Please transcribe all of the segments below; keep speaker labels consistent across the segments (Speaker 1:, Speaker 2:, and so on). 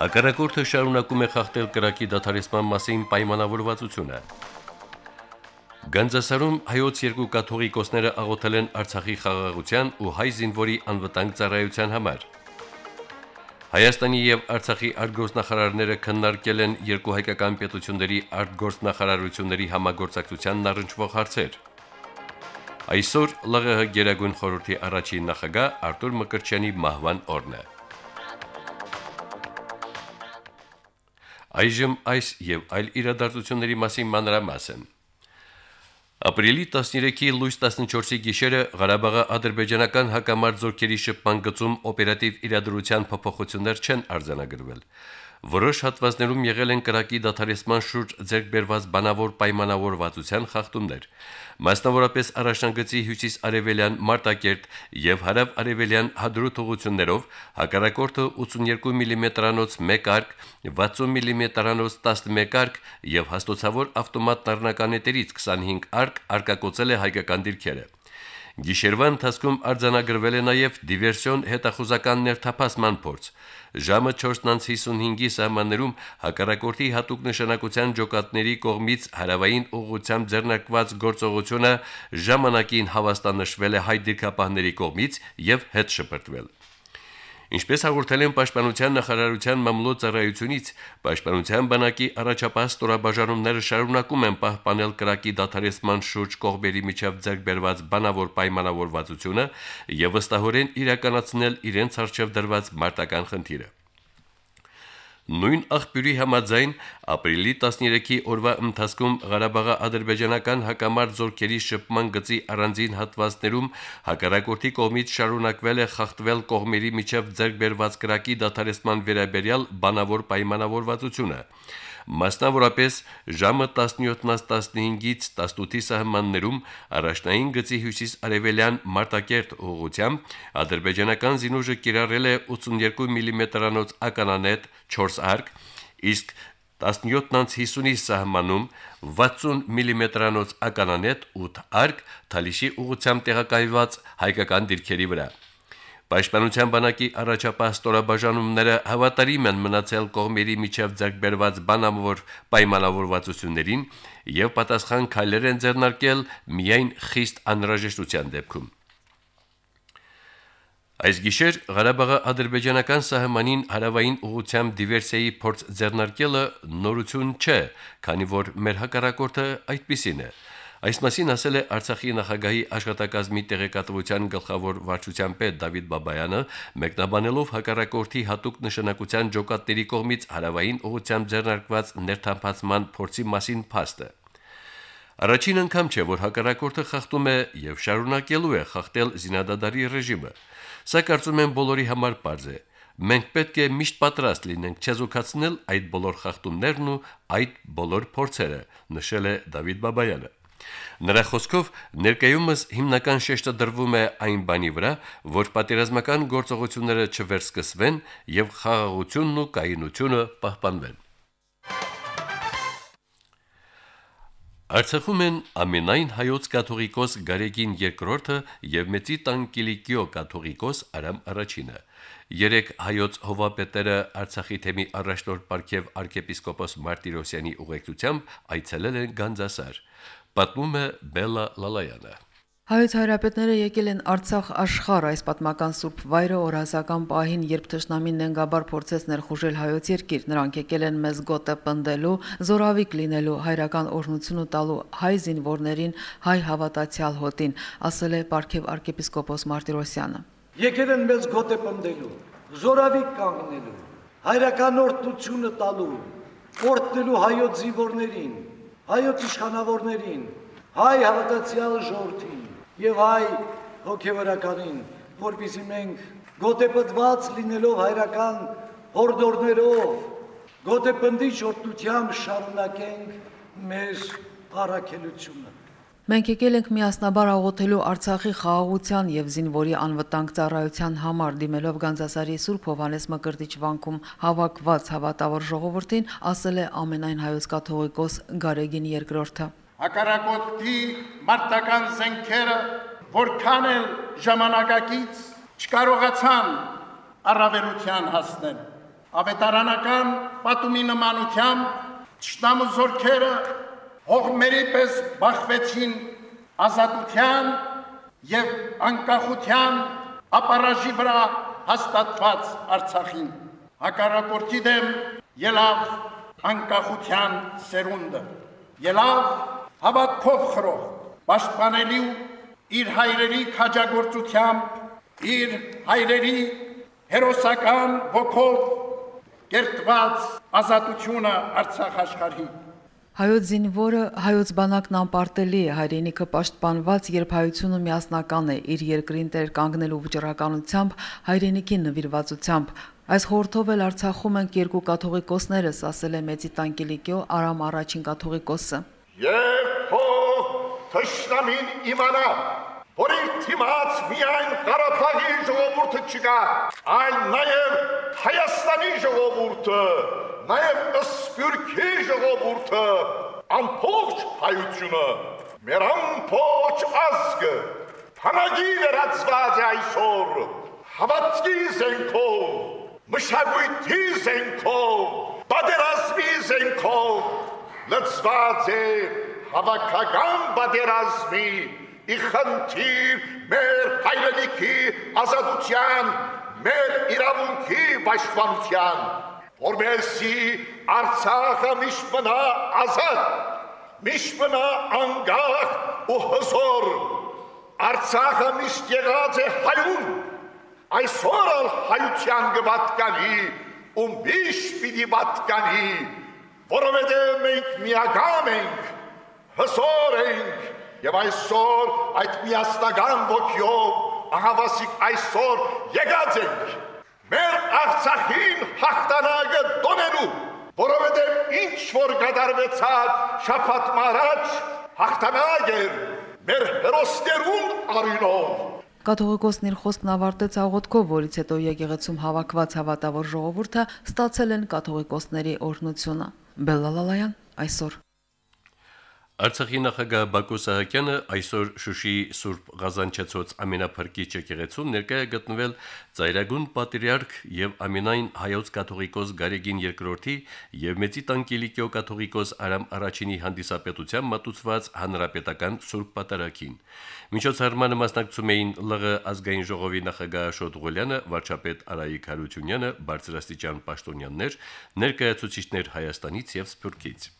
Speaker 1: Հակառակորդը շարունակում է խախտել կրակի դադարեցման մասին պայմանավորվածությունը։ Գանձասարում հայոց երկու կաթողիկոսները աղոթել են Արցախի խաղաղության ու հայ զինվորի անվտանգ ծառայության համար։ Հայաստանի եւ Արցախի արտգործնախարարները քննարկել են երկու հայկական պետությունների արտգործնախարարությունների համագործակցությանն առնչվող հարցեր։ Այսօր ԼՂՀ Գերագույն խորհրդի առաջին նախագահ Արտուր Մկրտչյանի մահվան օրն է։ Այժմ այս եւ այլ իրադարձությունների մասին մանրամասն։ Ապրիլի 13-ի լույս 14-ի գիշերը Ղարաբաղի ադրբեջանական հակամարտ զորքերի շփման գծում օպերատիվ իրադրության փոփոխություններ չեն արձանագրվել։ Որոշ հատվածներում եղել են կրակի դադարեցման շուրջ ձեռքբերված բանավոր պայմանավորվածության խախտումներ։ Մասնավորապես առաջնագծի հյուսիս-արևելյան Մարտակերտ եւ հարավ-արևելյան հադրութ ուղություններով հակառակորդը 82 մմ-անոց 1 արկ, 60 մմ-անոց 11 արկ եւ հաստոցավոր ավտոմատ տառնականետերից 25 արկ արկակոծել է հայկական դիրքերը։ Գիշերվա ընթացքում արձանագրվել է նաև դիվերսիոն հետախուզական ներթափասման փորձ։ Ժամը 4:55-ի սահմաններում հակառակորդի հատուկ նշանակության ջոկատների կողմից հարավային ուղությամբ ձեռնարկված գործողությունը ժամանակին հավաստանշվել է հայ դիրքապահների կողմից եւ հետ շպրտվել։ Ինչպես հաղորդել են Պաշտպանության նախարարության մամլոյ ծառայությունից, Պաշտպանության բանակի առաջապահ ստորաբաժանումները շարունակում են պահպանել կրակի դադարեցման շուրջ կողմերի միջև ձեռքբերված բանավոր պայմանավորվածությունը եւ վստահորեն իրականացնել իրենց արժեվ դրված մարտական խնդիրը։ Նույն աղբյուրի համաձայն ապրիլի 13-ի օրվա ընթացքում Ղարաբաղի ադրբեջանական հակամարտ զորքերի շփման գծի առանձին հատվածներում հակառակորդի կողմից շարունակվել է խախտվել կողմերի միջև ձեռքբերված կրակի դադարեցման վերաբերյալ բանավոր պայմանավորվածությունը։ Մասնավորապես ժամը 17:15-ից 18-ի սահմաններում առաջնային գծի հյուսիս-արևելյան Մարտակերտ ուղությամբ ադրբեջանական զինուժը կիրառել է 82 մմ-անոց ականանետ 4 արկ, իսկ 17-50-ի սահմանում 60 մմ-անոց ականանետ 8 արկ Թալիշի ուղությամբ տեղակայված հայկական դիրքերի վրա։ Պաշտպանության բանակի առաջապահ ստորաբաժանումները հավատարիմ են մնացել կողմերի միջև ձեռքբերված բանավոր պայմանավորվածություններին եւ պատասխան քայլեր են ձեռնարկել միայն խիստ անհրաժեշտության դեպքում։ Այս գիշեր Ղարաբաղի ադրբեջանական սահմանին հարավային ուղությամբ դիվերսիայի փորձ ձեռնարկելը նորություն չէ, քանի որ մեր հակառակորդը այդպիսին է։ Այս մասին ասել է Արցախի նախագահի աշխատակազմի տեղեկատվության գլխավոր վարչության պետ Դավիթ Բաբայանը, մեկնաբանելով հակառակորդի հատուկ նշանակության ջոկատների կողմից հարավային ուղությամբ ձեռնարկված ներթափանցման փորձի մասին փաստը։ Առաջին անգամ չէ, որ հակառակորդը խախտում է եւ շարունակելու է խախտել զինադադարի ռեժիմը։ Սա կարծում եմ բոլորի համար པարզ է։ Մենք պետք է միշտ պատրաստ լինենք չեզոքացնել այդ բոլոր խախտումներն ու այդ բոլոր փորձերը, նշել է Դավիթ Բաբայանը։ Նրա խոսքով ներկայումս հիմնական շեշտը դրվում է այն բանի վրա, որ պատերազմական գործողությունները չվերսկսվեն եւ խաղաղությունն ու կայունությունը պահպանվեն։ Արցախում են ամենայն հայոց կաթողիկոս Գարեգին II-ը եւ Մեծի Տանկիլիկիո կաթողիկոս Արամ առաջինը։ Երեք հայոց հովապետերը Արցախի թեմի առաջնորդ Պարքև arczepiskopos Մարտիրոսյանի ուղեկցությամբ այցելել են Գանձասար։ Պատմում է Բելլա Լալայանը։
Speaker 2: Հայոց հայրապետները եկել են Արցախ աշխարհ այս պատմական սուրբ վայրը օրազական պահին, երբ ճշնամին նենգաբար փորձեց ներխուժել հայոց երկիր, նրանք եկել են մեզ գոտը պնդելու, զորավիկ լինելու, հայրական օրհնությունը տալու հայ զինվորներին, հայ հավատացյալ հոտին, ասել է Պարքև arczepiskopos Մարտիրոսյանը։
Speaker 3: Եկել են մեզ գոտը պնդելու, զորավիկ կանգնելու, հայրական օրհնությունը տալու, օրհնելու հայոց զինվորներին, հայոց իշխանավորներին, հայ հավատացյալ ժողովրդին եւ հայ հոգեվորականին, որբիզի մենք գոտեպտված լինելով հայրական հորդորներով, գոտեպնդի շորտությամբ շարունակենք մեր առաքելությունը։
Speaker 2: Մենք եկել ենք միասնաբար աղոթելու Արցախի խաղաղության եւ զինվորի անվտանգ ծառայության համար դիմելով Գանձասարի Սուրբ Հովանես Մկրտիչ վանքում հավաքված հավատավոր ժողովրդին, ասել է ամենայն հայոց կաթողիկոս Գարեգին II-ը։
Speaker 4: հակառակորդի մարտական զենքերը որքան էլ ժամանակակից չկարողացան առավելության հասնել ավետարանական պատումի նմանությամբ ճշտամու զորքերը հողմերի պես բախվեցին ազատության եւ անկախության ապարաժի վրա հաստատված Արցախին հակառակորդի դեմ ելավ անկախության սերունդը ելավ հավատքով խրող պաշտպանելու իր հայրերի քաջագործությամբ իր հայրերի հերոսական ոգով կերտված ազատությունը Արցախ աշխարհի
Speaker 2: Հայոց զինվորը հայոց բանակն անպարտելի է, հայրենիքը պաշտպանված, երբ հայությունը միասնական է, իր երկրին տեր կանգնելու վճռականությամբ, հայրենիքի նվիրվածությամբ։ Այս խորհրդով էլ Արցախում ենք երկու կաթողիկոսներս, ասել է Մեծի Տանկելիկյո Արամ առաջին կաթողիկոսը։
Speaker 5: թող թշնամին իմանա, որ իր թիմած միայն Ղարաբաղի ժողովուրդը չկա, այլ նաև Հայաստանի ժողովուրդը, նաև Սփյուռքի ժողովուրդը, ամբողջ հայությունը, մեր ամբողջ ազգը փանագի վերածված է այսօր հավատքի զենքով, մշակույթի զենքով, պատերազմի զենքով լծված է հավաքական պատերազմի ի խնդիր մեր հայրենիքի ազատության, մեր իրավունքի պաշտպանության որպեսի Արցախը միշտ մնա ազատ, միշտ մնա անգախ ու հզոր։ Արցախը միշտ եղած է հայուն, այսօր ալ հայության կպատկանի ու միշտ պիտի պատկանի, որովհետև մենք միագամ ենք, հզոր ենք եւ այսօր այդ միասնական ոգյով ահավասիկ այսօր եկած ենք մեր Արցախին հաղթանակը տոնելու, որովհետև ինչ որ կատարվեցավ շփաթ մարաջ հաղթանակ էր մեր հերոսներուն արինով
Speaker 2: Կաթողիկոսն իր խոսքն ավարտեց աղոթքով, որից հետո եկեղեցում հավաքված հավատավոր ժողովուրդը ստացել են կաթողիկոսների օրհնությունը։ Բելլալալայան այսօր
Speaker 1: Արցախի նախագահ Բակո Սահակյանը այսօր Շուշիի Սուրբ Ղազանչեցոց ամենափրկիչ եկեղեցում ներկայ է գտնվել Ծայրագուն Պատրիարք եւ ամենայն հայոց կաթողիկոս Գարեգին II-ի եւ Մեծի Տանկելիկյո կաթողիկոս Արամ Արաչինի հանդիսապետության մատուցված հանրապետական Սուրբ Պատարագին։ Միջոցառմանը մասնակցում էին ԼՂ ազգային ժողովի նախագահ Աշոտ Ղոլյանը, վարչապետ Արայիկ Հարությունյանը, բարձրաստիճան պաշտոնյաներ, ներկայացուցիչներ Հայաստանից եւ Սփյուռքից։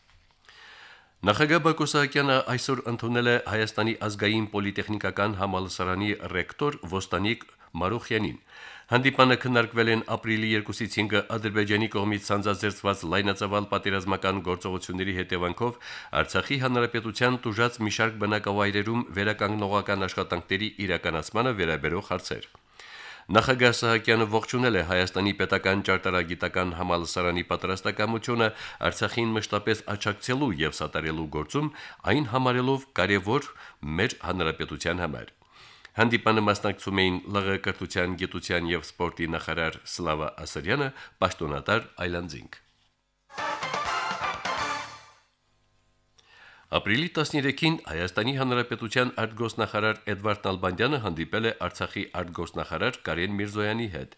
Speaker 1: Նախագահ Բակո Սահակյանը այսօր ընդունել է Հայաստանի ազգային պոլիտեխնիկական համալսարանի ռեկտոր Ոստանիկ Մարուխյանին։ Հանդիպանը քննարկվել են ապրիլի 2-ից 5-ը Ադրբեջանի կողմից ցանցազերծված լայնածավալ պատերազմական գործողությունների հետևանքով Արցախի հանրապետության տուժած մի շարք բնակավայրերում վերականգնողական աշխատանքների իրականացմանը վերաբերող հարցեր։ Նախագահ Սահակյանը ողջունել է Հայաստանի պետական ճարտարագիտական համալսարանի պատրաստակամությունը Արցախին մշտապես աչակցելու եւ սատարելու գործում, այն համարելով կարևոր մեր հանրապետության համար։ Հանդիպանը մասնակցում էին ԼՂ կրթության, գիտության եւ սպորտի նախարար Սլավա Ասարյանը, պաշտոնատար Այլանդզինգ։ Ապրիլի 13-ին Հայաստանի Հանրապետության արտգոսնախարար Էդվարդ Նալբանդյանը հանդիպել է Արցախի արտգոսնախարար Կարեն Միրզոյանի հետ։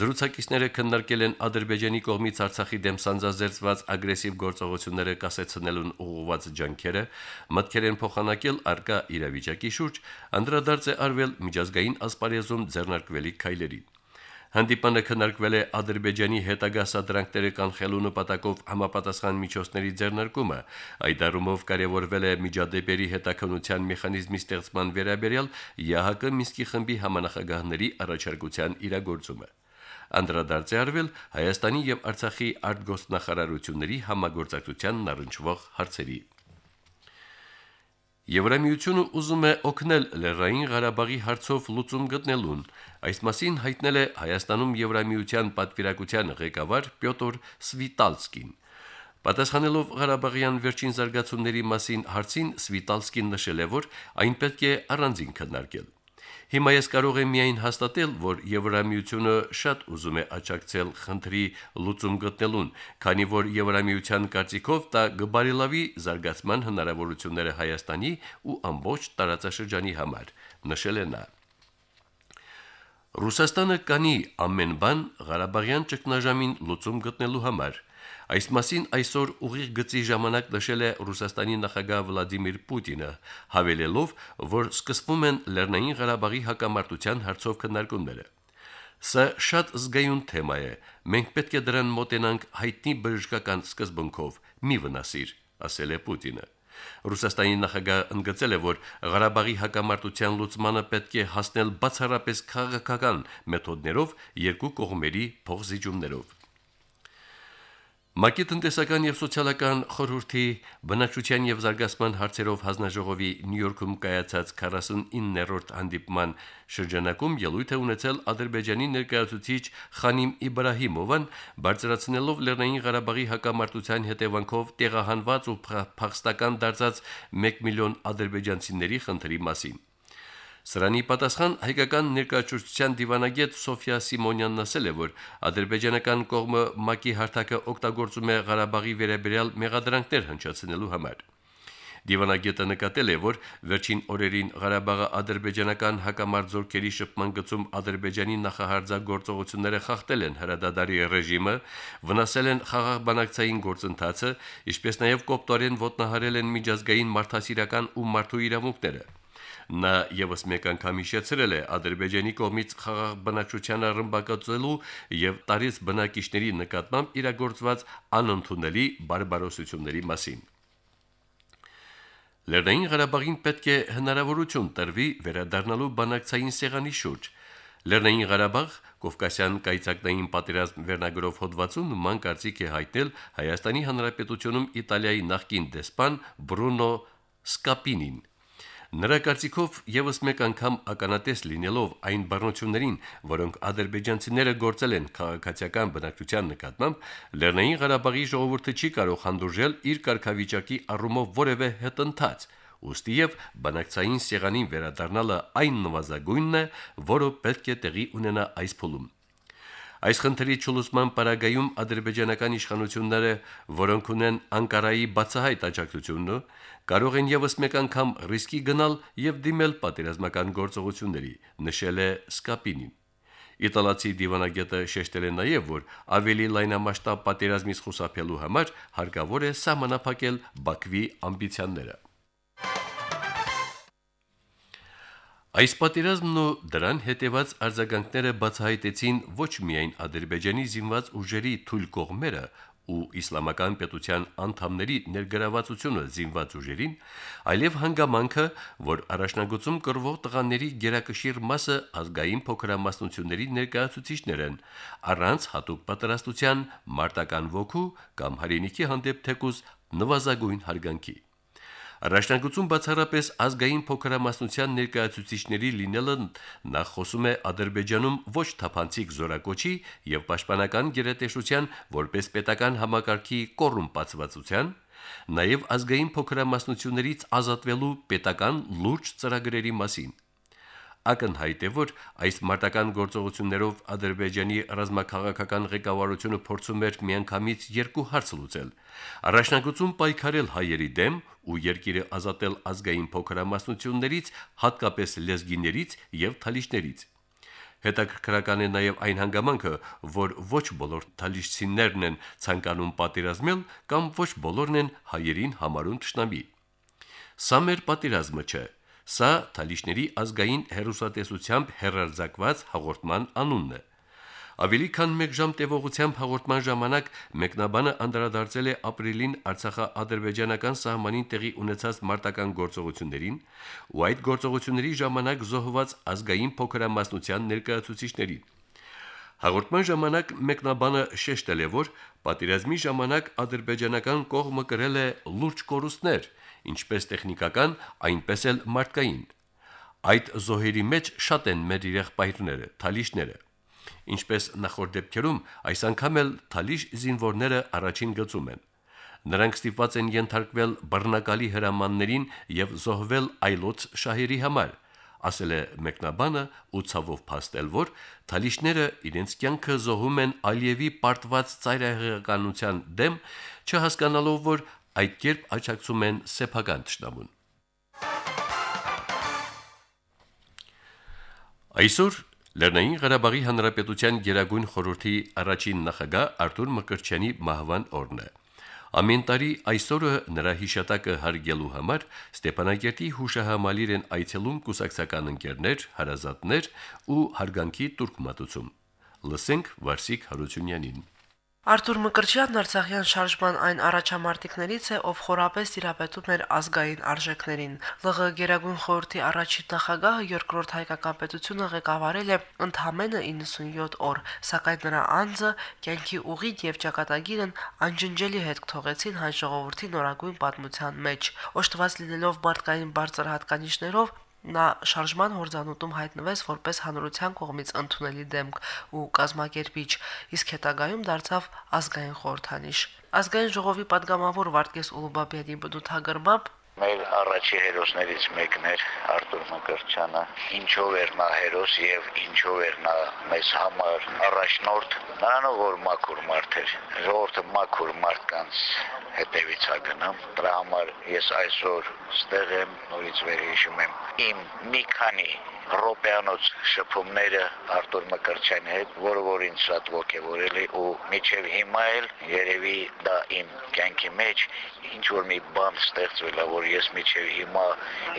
Speaker 1: Զրուցակիցները քննարկել են Ադրբեջանի կողմից Արցախի դեմ սանձազերծված ագրեսիվ գործողությունները կասեցնելուն ուղղված ջանքերը, մտքեր են փոխանակել արկա իրավիճակի շուրջ, անդրադարձ է արվել միջազգային ասպարեզում ձեռնարկվելիք քայլերին։ Հանդիպանը քննարկվել է Ադրբեջանի հետագա սադրանքները կանխելու նպատակով համապատասխան միջոցների ձեռնարկումը։ Այդ առումով կարևորվել է միջադեպերի հետաքննության մեխանիզմի ստեղծման վերաբերյալ ՀՀԿ Մինսկի խմբի համանախագահների առաջարկության իրագործումը։ Անդրադարձ է արվել Հայաստանի եւ Արցախի արտգոստնախարարությունների համագործակցությանն առնչվող հարցերի։ Եվրամիությունը ուզում է օգնել Լեռնային Ղարաբաղի հարցով լուծում գտնելուն։ Այս մասին հայտնել է Հայաստանում Եվրամիության պատվիրակության ղեկավար Պյոտր Սվիտալսկին։ Պատասխանելով Ղարաբաղյան վերջին զարգացումների մասին հարցին Սվիտալսկին նշել է, որ այն պետք է առանձին քննարկել։ Հիմա ես կարող եմ միայն հաստատել, որ Եվրամիությունը շատ ուզում է աջակցել խնդրի լուծում գտնելուն, քանի որ Եվրամիության կարծիքով դա գբարելավի զարգացման հնարավորությունները Հայաստանի ու ամբողջ տարածաշրջանի համար, նշել է նա. Ռուսաստանը կանի ամեն բան Ղարաբաղյան ճգնաժամին լուծում գտնելու համար։ Այս մասին այսօր ուղիղ գծի ժամանակ նշել է Ռուսաստանի նախագահ Վլադիմիր Պուտինը, հավելելով, որ սկսվում են Լեռնային Ղարաբաղի հակամարտության հարցով քննարկումները։ Սա շատ զգայուն թեմա է։ Մենք պետք է դրան մոտենանք հայտնի բժշկական սկզբունքով՝ մի վնասիր, ասել է Պուտինը։ Ռուսաստանի նախագահը ընդգծել է, որ Ղարաբաղի հակամարտության լուծմանը պետք է հասնել բացառապես քաղաքական մեթոդներով երկու կողմերի փոխզիջումներով։ Մակի տնտեսական եւ սոցիալական խորհրդի բնակչության եւ զարգացման հարցերով հանձնաժողովի Նյու Յորքում կայացած 49-րդ հանդիպման շրջանակում ելույթ է ունեցել Ադրբեջանի ներկայացուցիչ Խանիմ Իբրահիմովան, բարձրացնելով Լեռնային Ղարաբաղի հակամարտության հետևանքով տեղահանված ու փախստական դարձած 1 միլիոն ադրբեջանցիների խնդրի մասին։ Սրանի պատասխան հայկական ներկայացության դիվանագետ Սոֆիա Սիմոնյանն ասել է, որ ադրբեջանական կողմը ՄԱԿ-ի հարթակը օգտագործում է Ղարաբաղի վերաբերյալ մեղադրանքներ հնչեցնելու համար։ Դիվանագետը նկատել է, որ վերջին օրերին Ղարաբաղը ադրբեջանական հակամարտ զորքերի շփման գծում Ադրբեջանի նախահարձակորձողությունները խախտել են հրադադարի ռեժիմը, վնասել են խաղաղ բանակցային գործընթացը, ինչպես նաև կոպտորեն ոտնահարել են միջազգային մարդասիրական ու մարդու իրավունքները։ Նա եւս մեկ անգամ հիշեցրել է Ադրբեջանի կողմից խաղաղ բնակչությանը ռմբակոծելու եւ տարից բնակիչների նկատմամբ իրագործված անընդունելի բարբարոսությունների մասին։ Լեռնային Ղարաբաղին պետք է հնարավորություն տրվի վերադառնալու բանակցային սեղանի շուրջ։ Լեռնային Ղարաբաղ Կովկասյան կայցակնային պատերազմ վերնագրով հոդվածում նման կարծիք է հայտնել Հայաստանի Հանրապետությունում Իտալիայի նախկին դեսպան Բրունո Սկապինին։ Նրա կարծիքով եւս մեկ անգամ ականատես լինելով այն բռնություններին, որոնք ադրբեջանցիները գործել են քաղաքացիական բնակչության նկատմամբ, Լեռնային Ղարաբաղի ժողովուրդը չի կարող հանդուրժել իր կարգավիճակի առումով որևէ հետընթաց, ուստի եւ բանակցային սեղանին վերադառնալը այն նվազագույնն է, որը պետք է տեղի ունենա այս փուլում։ Այս խնդրի ճուլուսման պարագայում ադրբեջանական իշխանությունները, որոնք ունեն Անկարայի բացահայտ աջակցությունը, կարող են եւս մեկ անգամ ռիսկի գնալ եւ դիմել պատերազմական գործողությունների, նշել է Սկապինին։ Իտալացի դիվանագետը շեշտել է նաև, որ ավելի լայնամասշտաբ պատերազմից խուսափելու համար հարկավոր է սահմանափակել Բաքվի ամբիցիաները։ Այս պատերազմն ու դրան հետևած արձագանքները բացահայտեցին ոչ միայն Ադրբեջանի զինված ուժերի թույլ կողմերը ու իսլամական պետության անդամների ներգրավվածությունը զինված ուժերին, այլև հանգամանքը, որ առաջնագծում կրվող տղաների գերակշիռ մասը ազգային փոքրամասնությունների ներկայացուցիչներ են, առանց հատուկ պատրաստության, մարտական ոգու կամ հայրենիքի հանդեպ թեկուզ նվազագույն հարգանքի։ Առաջնագծում բացառապես ազգային փոքրամասնության ներկայացուցիչների լինելը նախ խոսում է Ադրբեջանում ոչ թափանցիկ զորակոչի եւ պաշտպանական գերատեսչության որպես պետական համակարգի կոռումպացվածության, նաեւ ազգային փոքրամասնություններից ազատվելու պետական լուրջ ծրագրերի մասին ակնհայտ է, որ այս մարտական գործողություններով Ադրբեջանի ռազմաքաղաքական ղեկավարությունը փորձում էր միանգամից երկու հարց լուծել. առաջնագծում պայքարել հայերի դեմ ու երկիրը ազատել ազգային փոքրամասնություններից, հատկապես լեզգիներից եւ թալիշներից։ Հետաքրքրական է նաև այն հանգամանքը, որ ոչ բոլոր թալիշցիներն են ցանկանում պատերազմել կամ ոչ բոլորն են հայերին համարուն ճշնամի։ Սա մեր պատերազմը չէ, Սա Թալիշների ազգային հերոսատեսությամբ հերարձակված հաղորդման անունն է։ Ավելի քան 1 ժամ տևողությամբ հաղորդման ժամանակ մեկնաբանը անդրադարձել է ապրիլին Արցախա-ադրբեջանական սահմանին տեղի ունեցած մարտական գործողություններին ու այդ գործողությունների ժամանակ զոհված ազգային փոքրամասնության ներկայացուցիչներին։ Հաղորդման ժամանակ մեկնաբանը շեշտել է, որ պատերազմի ժամանակ ադրբեջանական կողմը կրել է լուրջ կորուստներ, ինչպես տեխնիկական, այնպես էլ մարդկային։ Այդ զոհերի մեջ շատ են մեր եղբայրները, թալիշները։ Ինչպես նախորդ դեպքերում, այս անգամ էլ թալիշ զինվորները առաջին գծում են։ Նրանք ստիպված են ենթարկվել բռնակալի հրամաններին եւ զոհվել այլոց շահերի համար ասել է մեկնաբանը ու ցավով փաստել, որ թալիշները իրենց կյանքը զոհում են Ալիևի պարտված ծայրահեղականության դեմ, չհասկանալով, որ այդ կերպ աճակցում են սեփական ճշտամուն։ Այսօր Լեռնային Ղարաբաղի Հանրապետության Գերագույն խորհրդի առաջին նախագահ Արտուր Մկրտչյանի մահվան օրն է։ Ամեն տարի այսօրը նրա հիշատակը հարգելու համար Ստեփանակերտի հուշահամալիր են այցելում կուսակցական ընկերներ, հարազատներ ու հարգանքի տուրք Լսենք Վարսիկ Հարությունյանին։
Speaker 6: Արտուր Մկրտչյանն Արցախյան շարժման այն առաջամարտիկներից է, ով խորապես իրապետում էր ազգային արժեքներին։ ԼՂ Գերագույն խորհրդի առաջին նախագահը երկրորդ հայկական պետությունը ղեկավարել է ընդամենը 97 օր, սակայն նրա անձը, կյանքի ուղիտ եւ ճակատագիրն անջնջելի հետք թողեցին հայ ժողովրդի նորագույն պատմության մեջ։ Օժտված լինելով մարդկային բարձր հատկանիշներով Նա շարժման հորձանուտում հայտնվեց որպես հանրության կողմից ընդունելի դեմք ու կազմակերպիչ, իսկ հետագայում դարձավ ազգային խորհրդանիշ։ Ազգային ժողովի падգամավոր Վարդգես Ուլուբաբյանի բնութագրմամբ
Speaker 7: Մեր առաջի հերոսներից մեկն էր Արտուր Մկրտչյանը։ Ինչով էր նա հերոս եւ ինչով էր նա մեզ համար առաջնորդ, նրանով որ մաքուր մարդ էր։ Ժողովուրդը մաքուր մարդկանց հետևից է գնում։ Դրա համար ես այսօր ստեղ եմ, նորից վերհիշում եմ իմ մի քանի ռոպեանոց շփումները Արտուր Մկրտչյանի հետ, որը որ ինձ շատ ողջևորել է ու միջև հիմա էլ երևի դա իմ կյանքի մեջ ինչ որ մի բան ստեղծվել է, որ ես միջև հիմա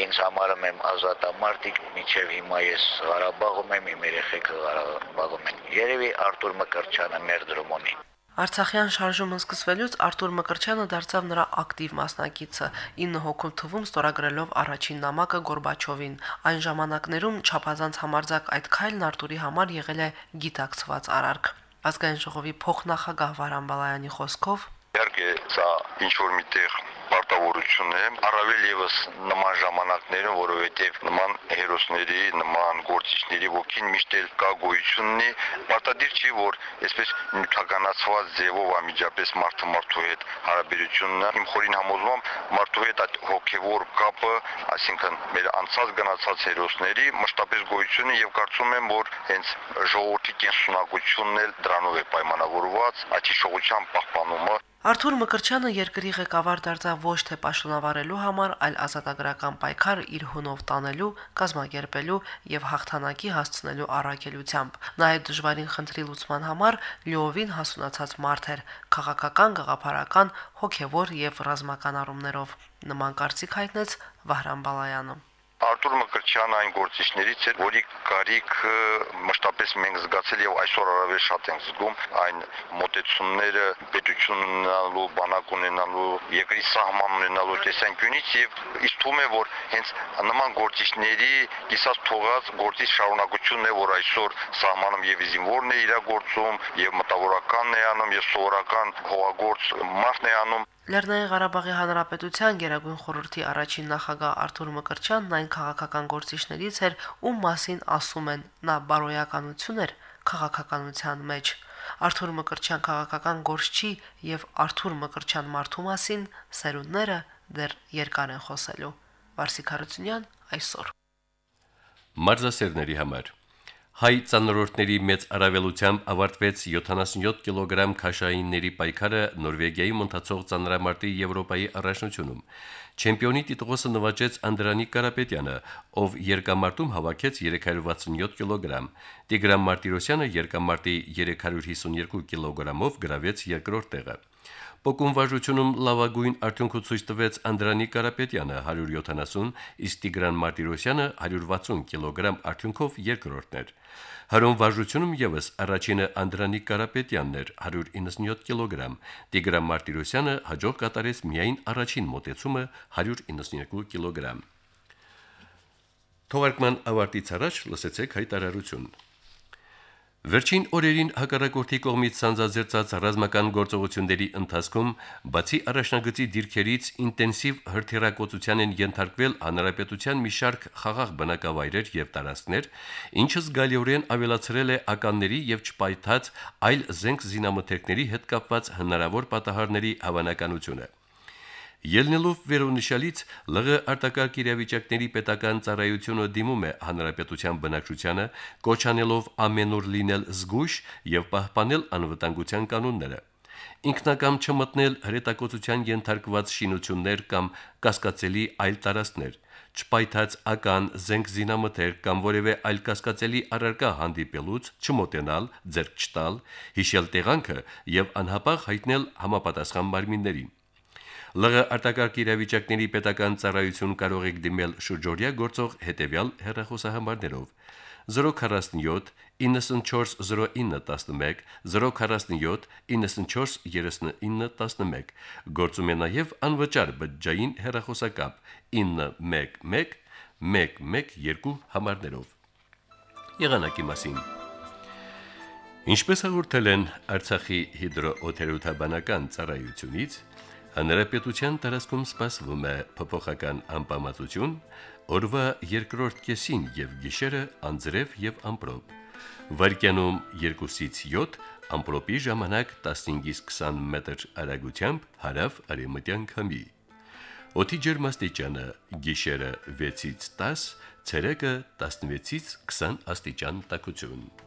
Speaker 7: ինձ համարում եմ ազատամարտիկ, միջև հիմա ես Ղարաբաղում եմ, իմ երեխեքը Ղարաբաղում են։ Երևի Արտուր Մկրտչյանը մեր դրոմոնի
Speaker 6: Արցախյան շարժումը սկսվելուց Արտուր Մկրտչյանը դարձավ նրա ակտիվ մասնակիցը, 9 հոգում թվում ստորագրելով առաջին նամակը Գորբաչովին։ Այն ժամանակներում չափազանց համարձակ այդ քայլն Արտուրի համար եղել է գիտակցված արարք։ Ազգային ժողովի փոխնախագահ Վարան Բալայանի խոսքով
Speaker 8: Իհարկե, սա ինչ որ միտեղ պարտավորություն է, առավել եւս նման ժամանակներում, որովհետեւ նման հերոսների, նման գործիչների ոգին միշտ էլ կա գոյություննի, պարտադիր չի, որ այսպես նյութականացված ձևով ամիջապես մարդը մարդու հետ հարաբերությունն իմ խորին համոզմամբ մարդու հետ այդ հոգեվոր կապը, այսինքն մեր անցած գնացած հերոսների մշտապես գոյությունը եւ կարծում եմ, որ հենց ժողովրդի կենսունակությունն էլ դրանով է պայմանավորված, այդ հիշողության պահպանումը
Speaker 6: Արթուր Մկրչյանը երկրի ղեկավար դարձավ ոչ թե պաշտոնավարելու համար, այլ ազատագրական պայքար իր հունով տանելու, կազմակերպելու եւ հաղթանակի հասցնելու առաքելությամբ։ Նա այդ դժվարին խնդրի լուծման համար լիովին հասունացած մարդ էր, քաղաքական, գաղափարական, հոգեվոր եւ ռազմական առումներով։ Նման կարծիք հայտնեց Վահրամ Բալայանը։
Speaker 8: Արտուր Մկրտչյանը այն գործիչներից էր, որի կարիքը մշտապես մենք զգացել եւ այսօր առավել շատ ենք զգում այն մոտեցումները պետություն ունենալու, բանակ ունենալու, երկրի սահման ունենալու տեսանկյունից եւ իսկ թվում է, որ հենց նման գործիչների կիսած թողած գործի շարունակությունն է, որ այսօր սահմանում եւ զինվորն է իրագործում եւ մտավորականն է անում եւ սովորական հողագործ մարդն է անում
Speaker 6: Լեռնային Ղարաբաղի Հանրապետության Գերագույն խորհրդի առաջին նախագահ Արթուր Մկրտչյանն այն քաղաքական գործիչներից էր, ում մասին ասում են. Նա բարոյականություն էր քաղաքականության մեջ։ Արթուր Մկրտչյան քաղաքական գործչի եւ Արթուր Մկրտչյան մարդու մասին սերունդները դեռ երկար են խոսելու։ Վարսիկ Հարությունյան այսօր
Speaker 1: Մարզասերների համար Հայ ցանրորդների մեծ արավելությամբ ավարտվեց 77 կիլոգրամ քաշայինների պայքարը Նորվեգիայում ընթացող ցանրամարտի Եվրոպայի առաջնությունում։ Չեմպիոնի տիտղոսը նվաճեց Անդրանիկ Կարապետյանը, ով երկամարտում հավաքեց 367 կիլոգրամ։ Տիգրան Մարտիրոսյանը երկամարտի 352 կիլոգրամով գրավեց երկրորդ տեղը։ Պոկում վարժությունում լավագույն արդյունքը ցույց տվեց Անդրանիկ Կարապետյանը 170, իսկ Տիգրան Մարտիրոսյանը 160 կիլոգրամ արդյունքով երկրորդն էր։ Հարոն վարժությունում եւս առաջինը Անդրանիկ Կարապետյանն էր 197 կիլոգրամ։ Տիգրան Մարտիրոսյանը հաջող կատարեց միայն առաջին մոտեցումը 192 կիլոգրամ։ Թողարկման ավարտից առաջ լսեցեք հայտարարություն։ Վերջին օրերին հակառակորդի կողմից սանձազերծած ռազմական գործողությունների ընթացքում բացի առաջնագծի դիրքերից ինտենսիվ հրթիռակոծության են ենթարկվել հանրապետության մի շարք խաղաղ բնակավայրեր եւ տարածքներ, ինչը զգալիորեն ավելացրել է ականների եւ չպայթած այլ զենք զինամթերքների հետ կապված հնարավոր պատահարների հավանականությունը։ Ելնելով վերոնշյալից ԼՂ արտակարգ իրավիճակների պետական ծառայությունը դիմում է հանրապետության բնակչությանը կոչանելով ամենուր լինել զգույշ եւ պահպանել անվտանգության կանոնները ինքնակամ չմտնել հրետակոծության ենթարկված շինություններ կամ կասկածելի այլ տարածքներ, չպայթած ական զենք զինամթեր կամ որևէ այլ կասկածելի առարկա հանդիպելուց չմոտենալ, ձեռք չտալ, հիշել տեղանքը եւ անհապաղ հայտնել համապատասխան մարմիններին։ ԼՂ արտակարգ իրավիճակների պետական ծառայություն կարող եք դիմել շուրջօրյա գործող հետևյալ հեռախոսահամարներով. 047 940911 047 943911 գործում է նաև անվճար բջջային հեռախոսակապ 911 112 համարներով եղանակի մասին Ինչպես հաղորդել են Արցախի հիդրոօթերոթաբանական ծառայությունից Հանրապետության տարածքում սպասվում է փոփոխական անբավարարություն, օրվա երկրորդ կեսին եւ գիշերը անձրև եւ ամպրոպ։ Վարկյանում 2-ից 7, ամպրոպի ժամանակ 15-ից 20 մետր արագությամբ հարավ արևմտյան քամի։ Օդի ջերմաստիճանը՝ գիշերը 6-ից 10, ցերեկը 16-ից 20 աստիճան տաքություն։